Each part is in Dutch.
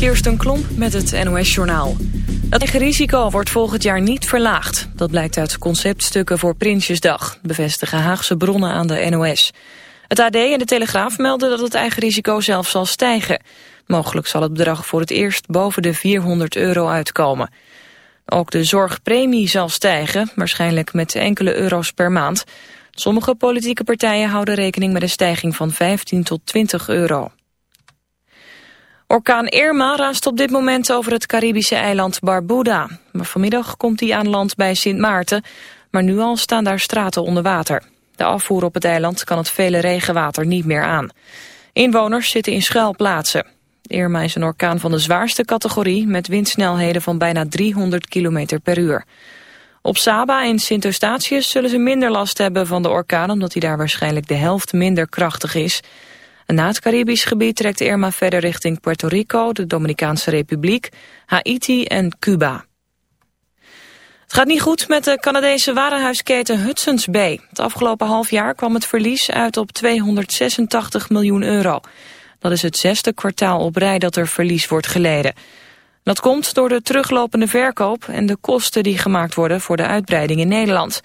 Kirsten Klomp met het NOS-journaal. Het eigen risico wordt volgend jaar niet verlaagd. Dat blijkt uit conceptstukken voor Prinsjesdag, bevestigen Haagse bronnen aan de NOS. Het AD en de Telegraaf melden dat het eigen risico zelf zal stijgen. Mogelijk zal het bedrag voor het eerst boven de 400 euro uitkomen. Ook de zorgpremie zal stijgen, waarschijnlijk met enkele euro's per maand. Sommige politieke partijen houden rekening met een stijging van 15 tot 20 euro. Orkaan Irma raast op dit moment over het Caribische eiland Barbuda. Maar vanmiddag komt hij aan land bij Sint Maarten, maar nu al staan daar straten onder water. De afvoer op het eiland kan het vele regenwater niet meer aan. Inwoners zitten in schuilplaatsen. Irma is een orkaan van de zwaarste categorie... met windsnelheden van bijna 300 km per uur. Op Saba in Sint Eustatius zullen ze minder last hebben van de orkaan... omdat hij daar waarschijnlijk de helft minder krachtig is. Na het Caribisch gebied trekt Irma verder richting Puerto Rico... de Dominicaanse Republiek, Haiti en Cuba. Het gaat niet goed met de Canadese warenhuisketen Hudson's Bay. Het afgelopen half jaar kwam het verlies uit op 286 miljoen euro. Dat is het zesde kwartaal op rij dat er verlies wordt geleden. Dat komt door de teruglopende verkoop en de kosten die gemaakt worden voor de uitbreiding in Nederland.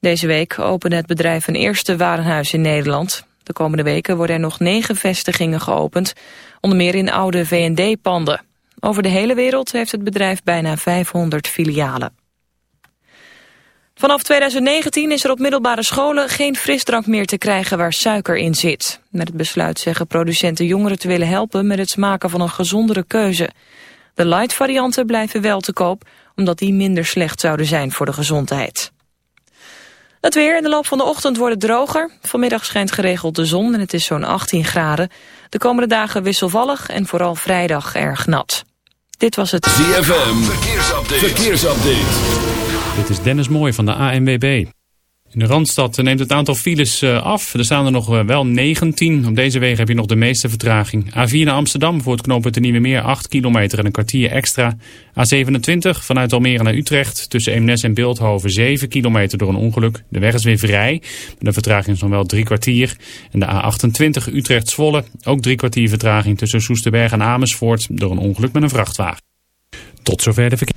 Deze week opende het bedrijf een eerste warenhuis in Nederland. De komende weken worden er nog negen vestigingen geopend, onder meer in oude V&D-panden. Over de hele wereld heeft het bedrijf bijna 500 filialen. Vanaf 2019 is er op middelbare scholen geen frisdrank meer te krijgen waar suiker in zit. Met het besluit zeggen producenten jongeren te willen helpen met het maken van een gezondere keuze. De light varianten blijven wel te koop, omdat die minder slecht zouden zijn voor de gezondheid. Het weer in de loop van de ochtend wordt het droger. Vanmiddag schijnt geregeld de zon en het is zo'n 18 graden. De komende dagen wisselvallig en vooral vrijdag erg nat. Dit was het ZFM Verkeersupdate. Verkeersupdate. Dit is Dennis Mooi van de ANWB. In de Randstad neemt het aantal files eh, af. Er staan er nog eh, wel 19. Op deze wegen heb je nog de meeste vertraging. A4 naar Amsterdam voor het knooppunt de Nieuwe Meer 8 kilometer en een kwartier extra. A27 vanuit Almere naar Utrecht tussen Eemnes en Beeldhoven 7 kilometer door een ongeluk. De weg is weer vrij. De vertraging is nog wel drie kwartier. En de A28 Utrecht-Zwolle ook drie kwartier vertraging tussen Soesterberg en Amersfoort door een ongeluk met een vrachtwagen. Tot zover de verkeer.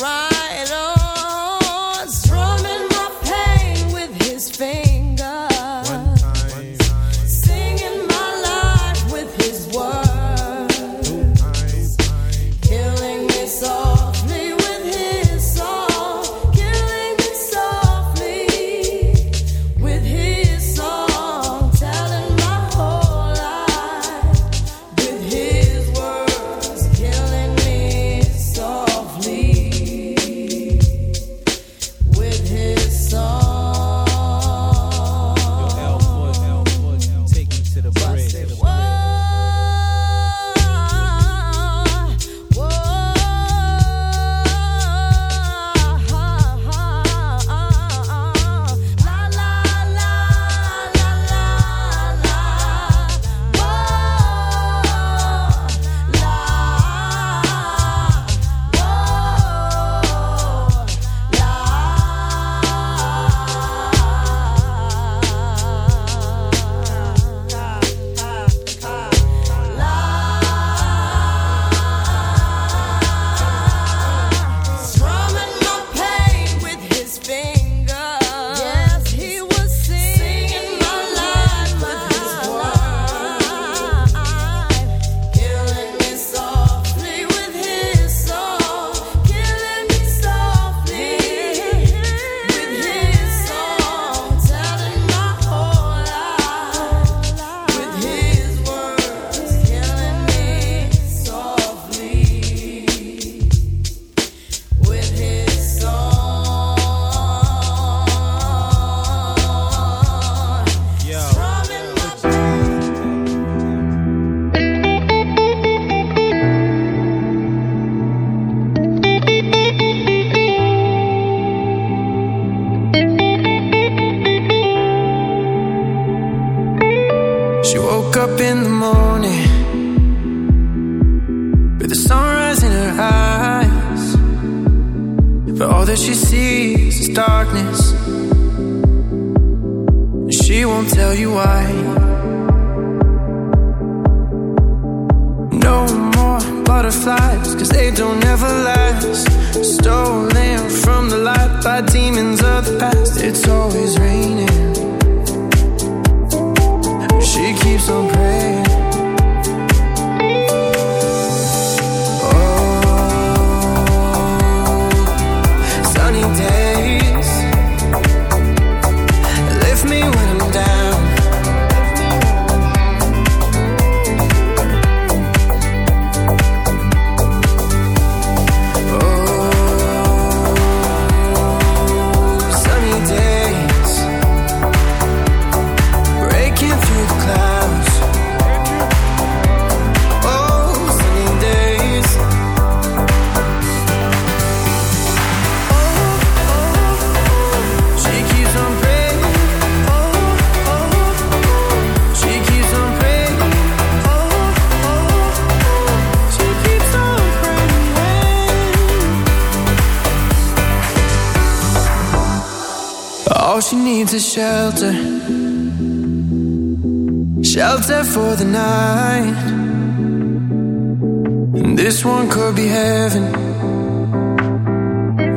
right.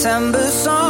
September song.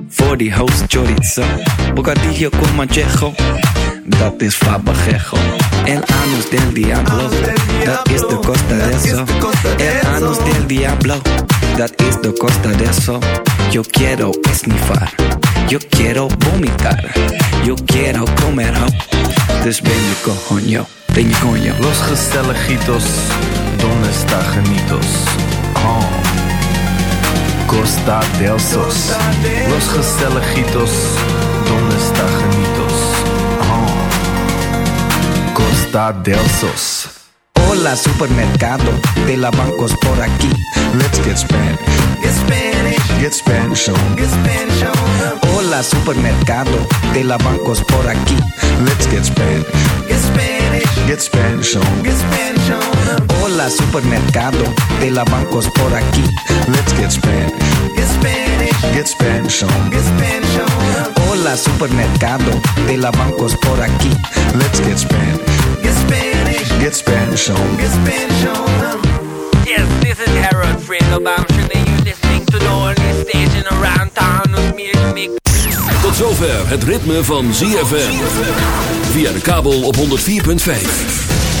Voor die host chorizo. Bocadillo con manchejo. Dat is fabajejo. El anus del diablo. Dat is de costa de eso. El anus del diablo. Dat is de costa de eso. Yo quiero esnifar. Yo quiero vomitar. Yo quiero comer ho. Dus ben je coño. Ben je coño. Los gezelligitos, donde está genitos? Oh. Costa del Sos. Los gezelligitos, donde está genitos? Oh. Ah. Costa del Sos. Hola supermercado de la bancos por aquí. Let's get Spanish. Get Spanish, Get Spanish on. get Spanish on. Hola supermercado de la bancos por aquí. Let's get Spanish. Get Spanish, Get Spanish on. get Spanish on. Hola supermercado de la bancos por aquí. Let's get Spanish. Get Spanish, Get Spanish on. get Spanish on. Hola supermercado de la bancos por aquí. Let's get Spanish. Get Spanish, Get Spanish on. get Spanish on. Yes, this is Harold Fredo Bamshin and you're listening to the only station around town with me Tot zover het ritme van ZFM. Via de kabel op 104.5.